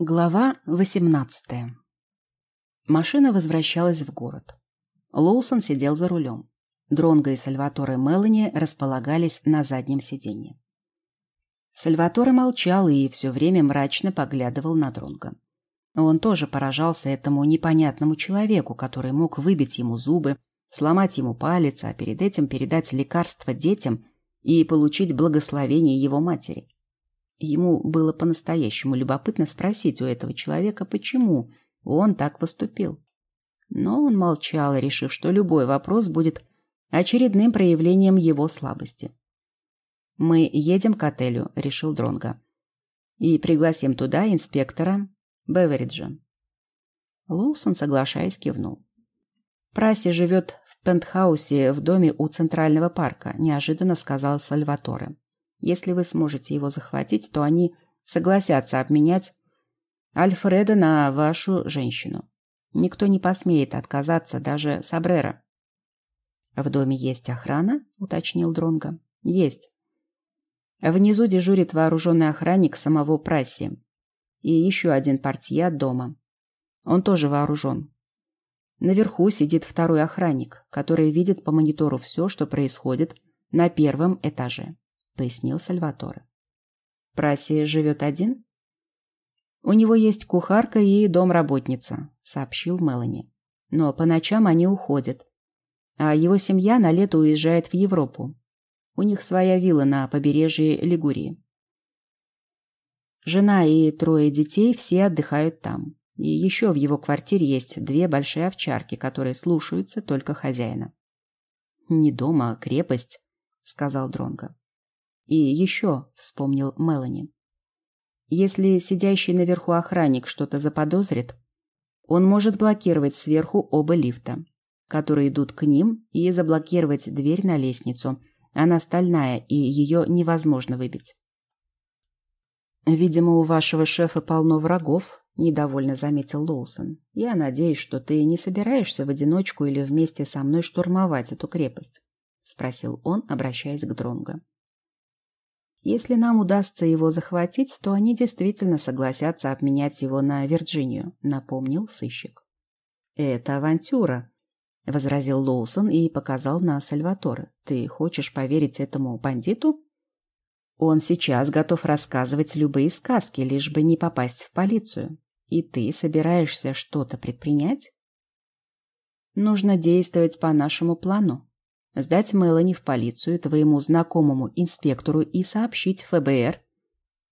Глава 18 Машина возвращалась в город. Лоусон сидел за рулем. Дронго и Сальваторе Мелани располагались на заднем сиденье. Сальваторе молчал и все время мрачно поглядывал на Дронго. Он тоже поражался этому непонятному человеку, который мог выбить ему зубы, сломать ему палец, а перед этим передать лекарство детям и получить благословение его матери. Ему было по-настоящему любопытно спросить у этого человека, почему он так поступил. Но он молчал, решив, что любой вопрос будет очередным проявлением его слабости. «Мы едем к отелю», — решил Дронга, «и пригласим туда инспектора Бевериджа». Лоусон, соглашаясь, кивнул. «Праси живет в пентхаусе в доме у Центрального парка», — неожиданно сказал Сальваторе. Если вы сможете его захватить, то они согласятся обменять Альфреда на вашу женщину. Никто не посмеет отказаться, даже Сабрера. В доме есть охрана, уточнил Дронго. Есть. Внизу дежурит вооруженный охранник самого Прасси. И еще один от дома. Он тоже вооружен. Наверху сидит второй охранник, который видит по монитору все, что происходит на первом этаже пояснил Сальваторе. Праси живет один? У него есть кухарка и домработница, сообщил Мелани. Но по ночам они уходят. А его семья на лето уезжает в Европу. У них своя вилла на побережье Лигурии. Жена и трое детей все отдыхают там. И еще в его квартире есть две большие овчарки, которые слушаются только хозяина. «Не дома, а крепость», — сказал Дронго. И еще, вспомнил Мелани. Если сидящий наверху охранник что-то заподозрит, он может блокировать сверху оба лифта, которые идут к ним, и заблокировать дверь на лестницу. Она стальная, и ее невозможно выбить. «Видимо, у вашего шефа полно врагов», — недовольно заметил Лоусон. «Я надеюсь, что ты не собираешься в одиночку или вместе со мной штурмовать эту крепость?» — спросил он, обращаясь к Дронго. Если нам удастся его захватить, то они действительно согласятся обменять его на Вирджинию, напомнил сыщик. Это авантюра, возразил Лоусон и показал на Сальваторе. Ты хочешь поверить этому бандиту? Он сейчас готов рассказывать любые сказки, лишь бы не попасть в полицию. И ты собираешься что-то предпринять? Нужно действовать по нашему плану, сдать Мелани в полицию твоему знакомому инспектору и сообщить ФБР,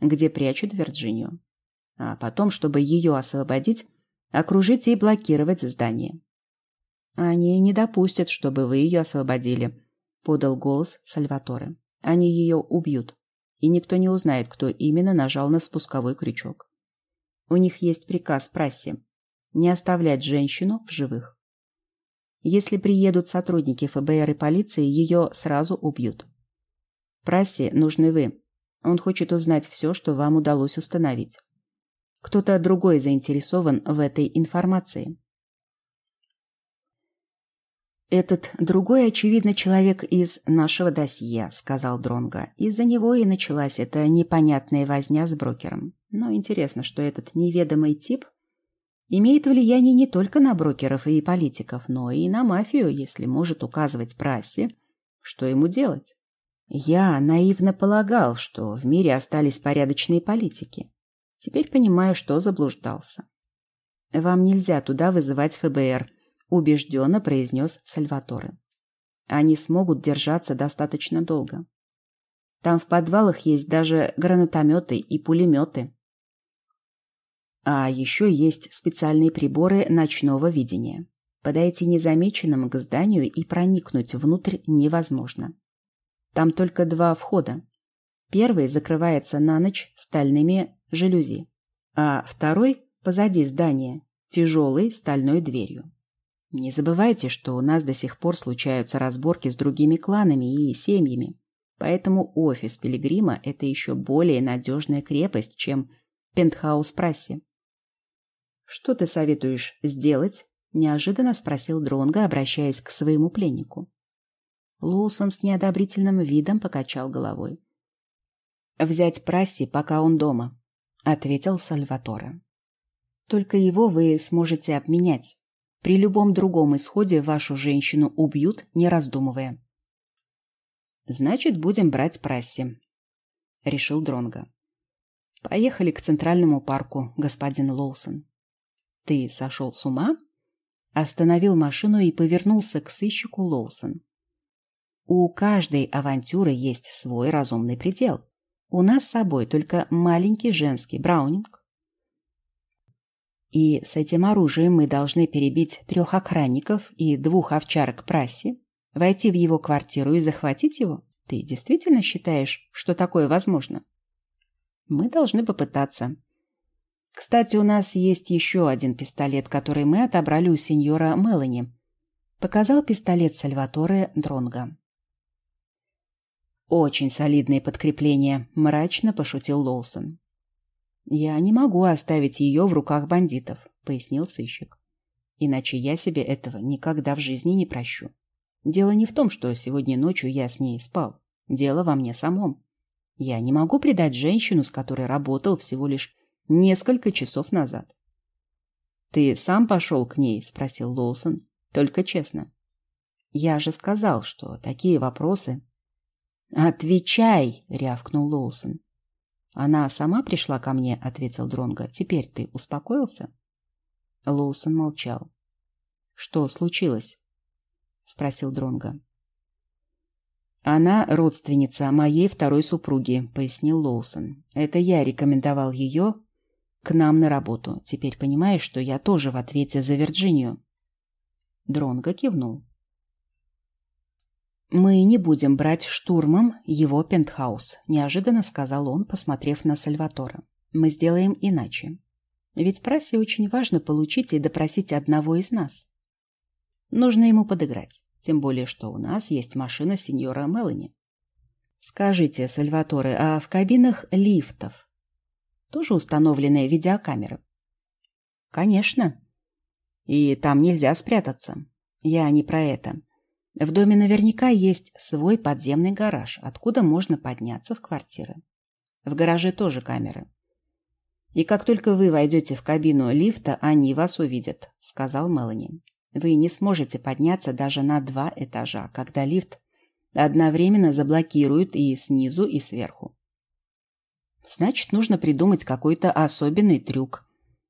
где прячут Вирджинию. А потом, чтобы ее освободить, окружить и блокировать здание. Они не допустят, чтобы вы ее освободили, подал голос Сальваторе. Они ее убьют, и никто не узнает, кто именно нажал на спусковой крючок. У них есть приказ прессе не оставлять женщину в живых. Если приедут сотрудники ФБР и полиции, ее сразу убьют. Прассе нужны вы. Он хочет узнать все, что вам удалось установить. Кто-то другой заинтересован в этой информации. «Этот другой, очевидно, человек из нашего досье», — сказал Дронга. Из-за него и началась эта непонятная возня с брокером. Но интересно, что этот неведомый тип имеет влияние не только на брокеров и политиков, но и на мафию, если может указывать прассе, что ему делать. Я наивно полагал, что в мире остались порядочные политики. Теперь понимаю, что заблуждался. «Вам нельзя туда вызывать ФБР», — убежденно произнес Сальваторе. «Они смогут держаться достаточно долго. Там в подвалах есть даже гранатометы и пулеметы. А еще есть специальные приборы ночного видения. Подойти незамеченным к зданию и проникнуть внутрь невозможно. Там только два входа. Первый закрывается на ночь стальными жалюзи, а второй позади здания, тяжелой стальной дверью. Не забывайте, что у нас до сих пор случаются разборки с другими кланами и семьями, поэтому офис Пилигрима – это еще более надежная крепость, чем пентхаус Прасси. «Что ты советуешь сделать?» — неожиданно спросил Дронго, обращаясь к своему пленнику. Лоусон с неодобрительным видом покачал головой. «Взять Прасси, пока он дома», — ответил Сальваторе. Только его вы сможете обменять. При любом другом исходе вашу женщину убьют, не раздумывая. Значит, будем брать прасси, решил Дронга. Поехали к центральному парку, господин Лоусон. Ты сошел с ума? Остановил машину и повернулся к сыщику Лоусон. У каждой авантюры есть свой разумный предел. У нас с собой только маленький женский браунинг. И с этим оружием мы должны перебить трех охранников и двух овчарок Прасси, войти в его квартиру и захватить его? Ты действительно считаешь, что такое возможно? Мы должны попытаться. Кстати, у нас есть еще один пистолет, который мы отобрали у сеньора Мелани. Показал пистолет Сальваторе Дронга. Очень солидное подкрепление, мрачно пошутил Лоусон. Я не могу оставить ее в руках бандитов, пояснил сыщик. Иначе я себе этого никогда в жизни не прощу. Дело не в том, что сегодня ночью я с ней спал. Дело во мне самом. Я не могу предать женщину, с которой работал всего лишь несколько часов назад. «Ты сам пошел к ней?» — спросил Лоусон. «Только честно». «Я же сказал, что такие вопросы...» «Отвечай!» — рявкнул Лоусон. «Она сама пришла ко мне», — ответил Дронго. «Теперь ты успокоился?» Лоусон молчал. «Что случилось?» — спросил Дронго. «Она родственница моей второй супруги», — пояснил Лоусон. «Это я рекомендовал ее к нам на работу. Теперь понимаешь, что я тоже в ответе за Вирджинию?» Дронго кивнул. «Мы не будем брать штурмом его пентхаус», — неожиданно сказал он, посмотрев на Сальватора. «Мы сделаем иначе. Ведь прассе очень важно получить и допросить одного из нас. Нужно ему подыграть. Тем более, что у нас есть машина сеньора Мелани. Скажите, Сальваторе, а в кабинах лифтов тоже установлены видеокамеры? Конечно. И там нельзя спрятаться. Я не про это. В доме наверняка есть свой подземный гараж, откуда можно подняться в квартиры. В гараже тоже камеры. И как только вы войдете в кабину лифта, они вас увидят, сказал Мелани. Вы не сможете подняться даже на два этажа, когда лифт одновременно заблокируют и снизу, и сверху. Значит, нужно придумать какой-то особенный трюк,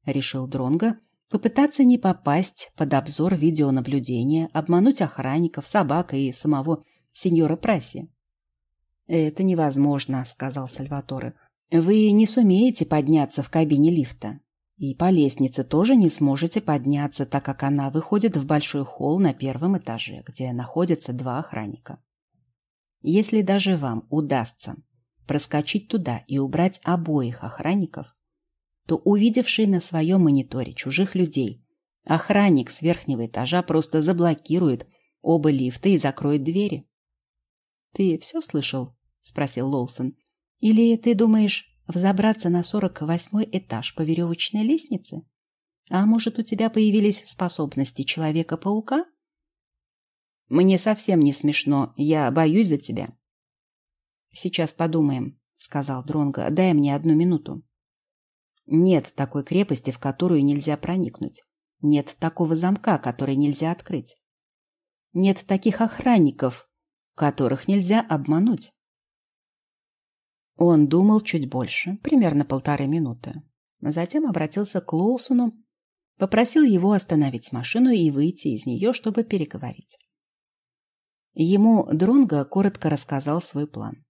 решил Дронга, попытаться не попасть под обзор видеонаблюдения, обмануть охранников, собак и самого сеньора Прасси. Это невозможно, сказал Сальваторе. Вы не сумеете подняться в кабине лифта. И по лестнице тоже не сможете подняться, так как она выходит в большой холл на первом этаже, где находятся два охранника. Если даже вам удастся проскочить туда и убрать обоих охранников, то увидевший на своем мониторе чужих людей, охранник с верхнего этажа просто заблокирует оба лифта и закроет двери. «Ты все слышал?» — спросил Лоусон. «Или ты думаешь, Взобраться на сорок восьмой этаж по веревочной лестнице? А может, у тебя появились способности Человека-паука? Мне совсем не смешно. Я боюсь за тебя. Сейчас подумаем, сказал Дронго. Дай мне одну минуту. Нет такой крепости, в которую нельзя проникнуть. Нет такого замка, который нельзя открыть. Нет таких охранников, которых нельзя обмануть. Он думал чуть больше, примерно полторы минуты. Затем обратился к Лоусону, попросил его остановить машину и выйти из нее, чтобы переговорить. Ему Дронго коротко рассказал свой план.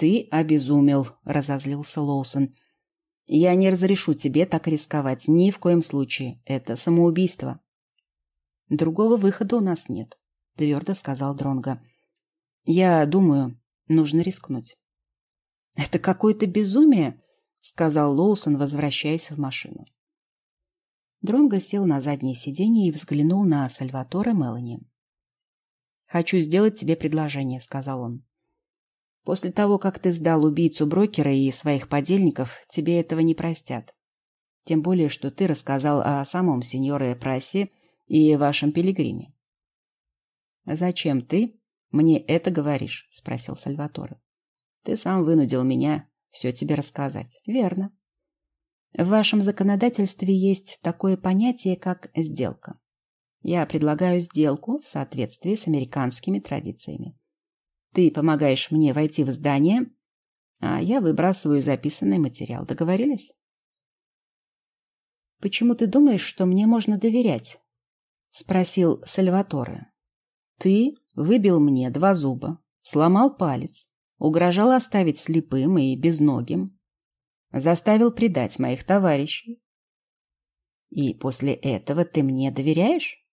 «Ты обезумел», — разозлился Лоусон. «Я не разрешу тебе так рисковать ни в коем случае. Это самоубийство». «Другого выхода у нас нет», — твердо сказал Дронго. «Я думаю, нужно рискнуть». «Это какое-то безумие», — сказал Лоусон, возвращаясь в машину. Дронго сел на заднее сиденье и взглянул на Сальватора Мелани. «Хочу сделать тебе предложение», — сказал он. «После того, как ты сдал убийцу брокера и своих подельников, тебе этого не простят. Тем более, что ты рассказал о самом сеньоре Прассе и вашем пилигриме». «Зачем ты мне это говоришь?» — спросил Сальваторе. Ты сам вынудил меня все тебе рассказать. Верно. В вашем законодательстве есть такое понятие, как сделка. Я предлагаю сделку в соответствии с американскими традициями. Ты помогаешь мне войти в здание, а я выбрасываю записанный материал. Договорились? Почему ты думаешь, что мне можно доверять? Спросил Сальваторе. Ты выбил мне два зуба, сломал палец, угрожал оставить слепым и безногим, заставил предать моих товарищей. И после этого ты мне доверяешь?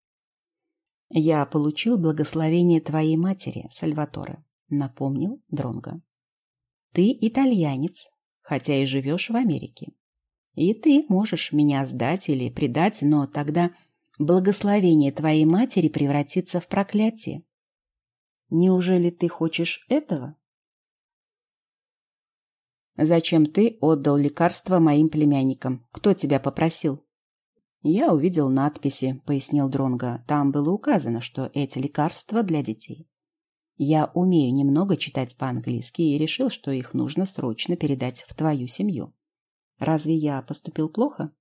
Я получил благословение твоей матери, Сальваторе, напомнил Дронго. Ты итальянец, хотя и живешь в Америке. И ты можешь меня сдать или предать, но тогда благословение твоей матери превратится в проклятие. Неужели ты хочешь этого? Зачем ты отдал лекарство моим племянникам? Кто тебя попросил? Я увидел надписи, пояснил Дронга. Там было указано, что эти лекарства для детей. Я умею немного читать по-английски и решил, что их нужно срочно передать в твою семью. Разве я поступил плохо?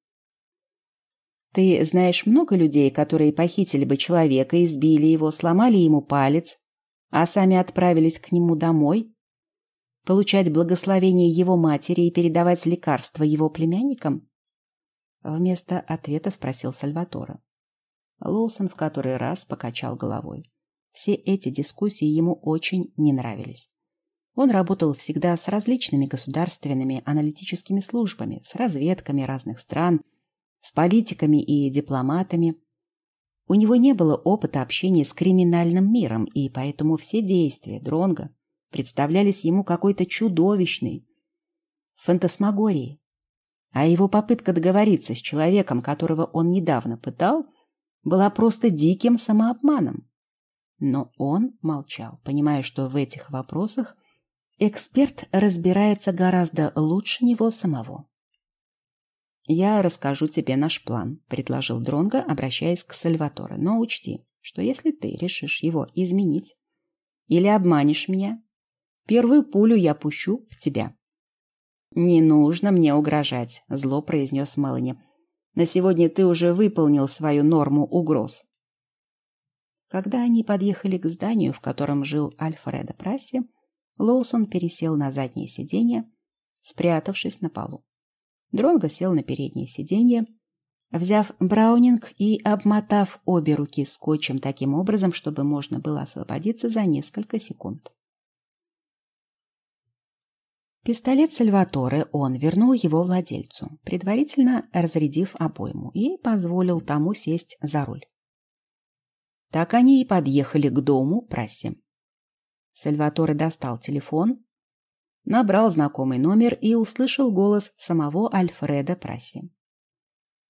Ты знаешь много людей, которые похитили бы человека, избили его, сломали ему палец, а сами отправились к нему домой, получать благословение его матери и передавать лекарства его племянникам? Вместо ответа спросил Сальватора. Лоусон в который раз покачал головой. Все эти дискуссии ему очень не нравились. Он работал всегда с различными государственными аналитическими службами, с разведками разных стран, с политиками и дипломатами. У него не было опыта общения с криминальным миром, и поэтому все действия Дронга представлялись ему какой-то чудовищной фантасмагорией. А его попытка договориться с человеком, которого он недавно пытал, была просто диким самообманом. Но он молчал, понимая, что в этих вопросах эксперт разбирается гораздо лучше него самого. «Я расскажу тебе наш план», — предложил Дронго, обращаясь к Сальваторе. «Но учти, что если ты решишь его изменить или обманешь меня, первую пулю я пущу в тебя». «Не нужно мне угрожать», — зло произнес Мелани. «На сегодня ты уже выполнил свою норму угроз. Когда они подъехали к зданию, в котором жил Альфредо Прасси, Лоусон пересел на заднее сиденье, спрятавшись на полу. Дронго сел на переднее сиденье, взяв браунинг и обмотав обе руки скотчем таким образом, чтобы можно было освободиться за несколько секунд. Пистолет Сальваторе он вернул его владельцу, предварительно разрядив обойму, и позволил тому сесть за руль. Так они и подъехали к дому Праси. Сальваторе достал телефон, набрал знакомый номер и услышал голос самого Альфреда Праси.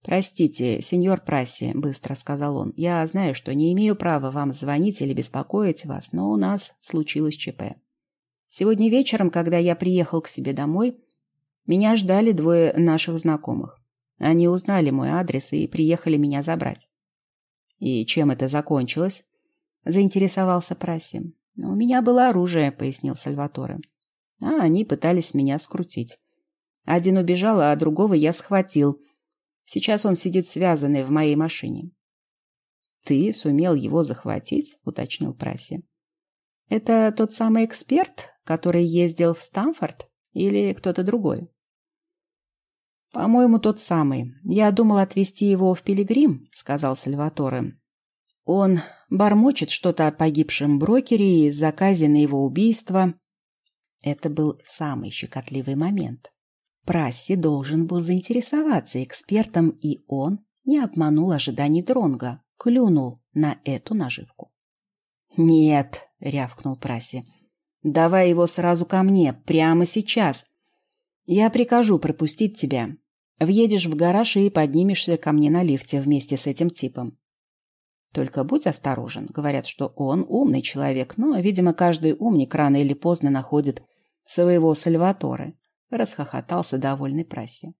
«Простите, сеньор Праси», — быстро сказал он, — «я знаю, что не имею права вам звонить или беспокоить вас, но у нас случилось ЧП. Сегодня вечером, когда я приехал к себе домой, меня ждали двое наших знакомых. Они узнали мой адрес и приехали меня забрать. «И чем это закончилось?» — заинтересовался Праси. «У меня было оружие», — пояснил Сальваторе. «А они пытались меня скрутить. Один убежал, а другого я схватил. Сейчас он сидит связанный в моей машине». «Ты сумел его захватить?» — уточнил Праси. «Это тот самый эксперт, который ездил в Стамфорд, или кто-то другой?» «По-моему, тот самый. Я думал отвезти его в Пилигрим», — сказал Сальваторе. «Он бормочет что-то о погибшем брокере и заказе на его убийство». Это был самый щекотливый момент. Прасси должен был заинтересоваться экспертом, и он не обманул ожиданий Дронга, клюнул на эту наживку. «Нет», — рявкнул Прасси, — «давай его сразу ко мне, прямо сейчас. Я прикажу пропустить тебя. Въедешь в гараж и поднимешься ко мне на лифте вместе с этим типом. Только будь осторожен. Говорят, что он умный человек, но, видимо, каждый умник рано или поздно находит своего Сальваторе. Расхохотался довольный прассе.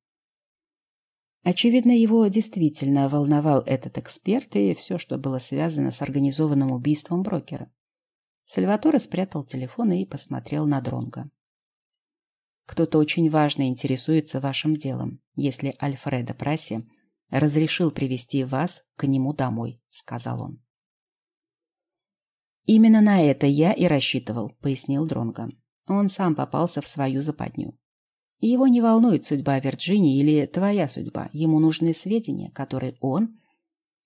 Очевидно, его действительно волновал этот эксперт и все, что было связано с организованным убийством брокера. Сальваторе спрятал телефон и посмотрел на Дронга. Кто-то очень важно интересуется вашим делом. Если Альфредо Праси разрешил привести вас к нему домой», — сказал он. «Именно на это я и рассчитывал», — пояснил Дронго. Он сам попался в свою западню. Его не волнует судьба Вирджинии или твоя судьба. Ему нужны сведения, которые он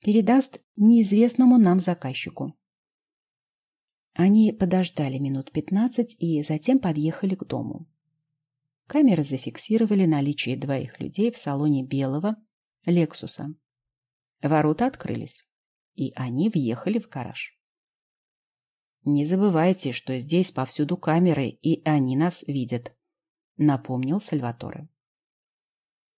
передаст неизвестному нам заказчику. Они подождали минут пятнадцать и затем подъехали к дому. Камеры зафиксировали наличие двоих людей в салоне белого «Лексуса». Ворота открылись, и они въехали в гараж. «Не забывайте, что здесь повсюду камеры, и они нас видят», — напомнил Сальваторе.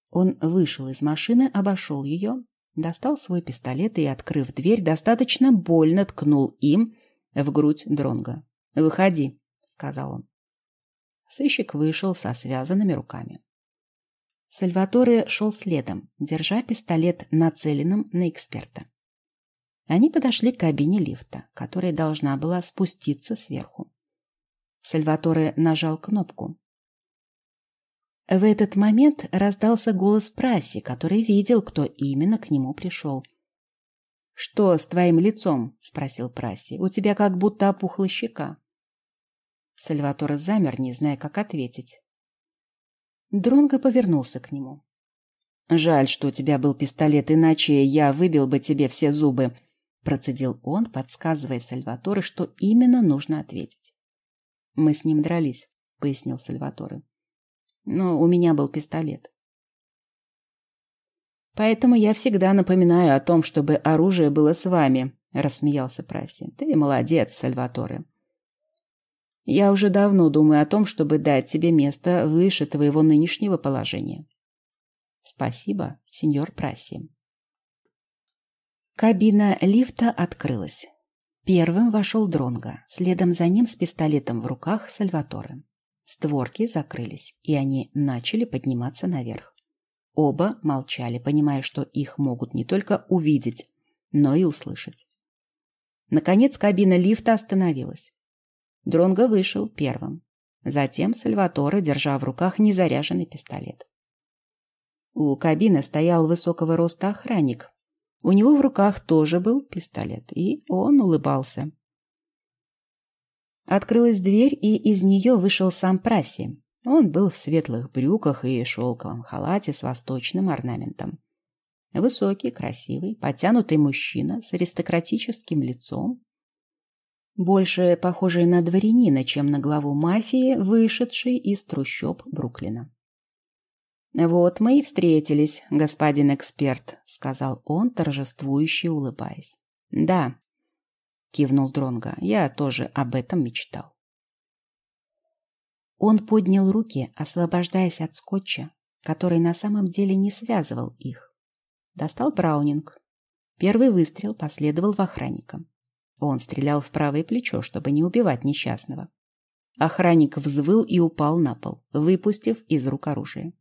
Он вышел из машины, обошел ее, достал свой пистолет и, открыв дверь, достаточно больно ткнул им в грудь Дронга. «Выходи», — сказал он. Сыщик вышел со связанными руками. Сальваторе шел следом, держа пистолет нацеленным на эксперта. Они подошли к кабине лифта, которая должна была спуститься сверху. Сальваторе нажал кнопку. В этот момент раздался голос Праси, который видел, кто именно к нему пришел. «Что с твоим лицом?» — спросил Праси. «У тебя как будто опухла щека». Сальваторе замер, не зная, как ответить. Дронго повернулся к нему. «Жаль, что у тебя был пистолет, иначе я выбил бы тебе все зубы. Процедил он, подсказывая Сальваторе, что именно нужно ответить. «Мы с ним дрались», — пояснил Сальваторе. «Но у меня был пистолет». «Поэтому я всегда напоминаю о том, чтобы оружие было с вами», — рассмеялся Праси. «Ты молодец, Сальваторе. Я уже давно думаю о том, чтобы дать тебе место выше твоего нынешнего положения». «Спасибо, сеньор Праси», Кабина лифта открылась. Первым вошел Дронго, следом за ним с пистолетом в руках Сальваторе. Створки закрылись, и они начали подниматься наверх. Оба молчали, понимая, что их могут не только увидеть, но и услышать. Наконец кабина лифта остановилась. Дронго вышел первым. Затем Сальваторе, держа в руках незаряженный пистолет. У кабины стоял высокого роста охранник у него в руках тоже был пистолет, и он улыбался. Открылась дверь, и из нее вышел сам Праси. Он был в светлых брюках и шелковом халате с восточным орнаментом. Высокий, красивый, подтянутый мужчина с аристократическим лицом, больше похожий на дворянина, чем на главу мафии, вышедший из трущоб Бруклина. «Вот мы и встретились, господин эксперт», — сказал он, торжествующе улыбаясь. «Да», — кивнул Дронга, — «я тоже об этом мечтал». Он поднял руки, освобождаясь от скотча, который на самом деле не связывал их. Достал Браунинг. Первый выстрел последовал в охранника. Он стрелял в правое плечо, чтобы не убивать несчастного. Охранник взвыл и упал на пол, выпустив из рук оружие.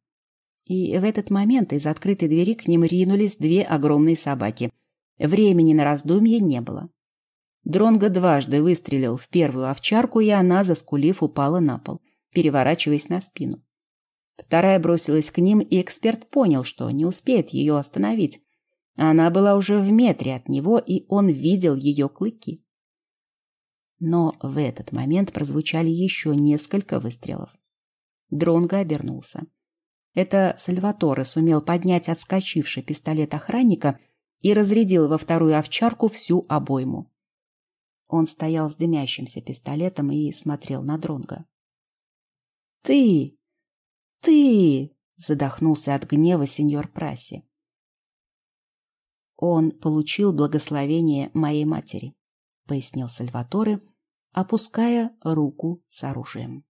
И в этот момент из открытой двери к ним ринулись две огромные собаки. Времени на раздумье не было. Дронго дважды выстрелил в первую овчарку, и она, заскулив, упала на пол, переворачиваясь на спину. Вторая бросилась к ним, и эксперт понял, что не успеет ее остановить. Она была уже в метре от него, и он видел ее клыки. Но в этот момент прозвучали еще несколько выстрелов. Дронго обернулся. Это Сальваторе сумел поднять отскочивший пистолет охранника и разрядил во вторую овчарку всю обойму. Он стоял с дымящимся пистолетом и смотрел на Дронга. «Ты! Ты!» — задохнулся от гнева сеньор Праси. «Он получил благословение моей матери», — пояснил Сальваторе, опуская руку с оружием.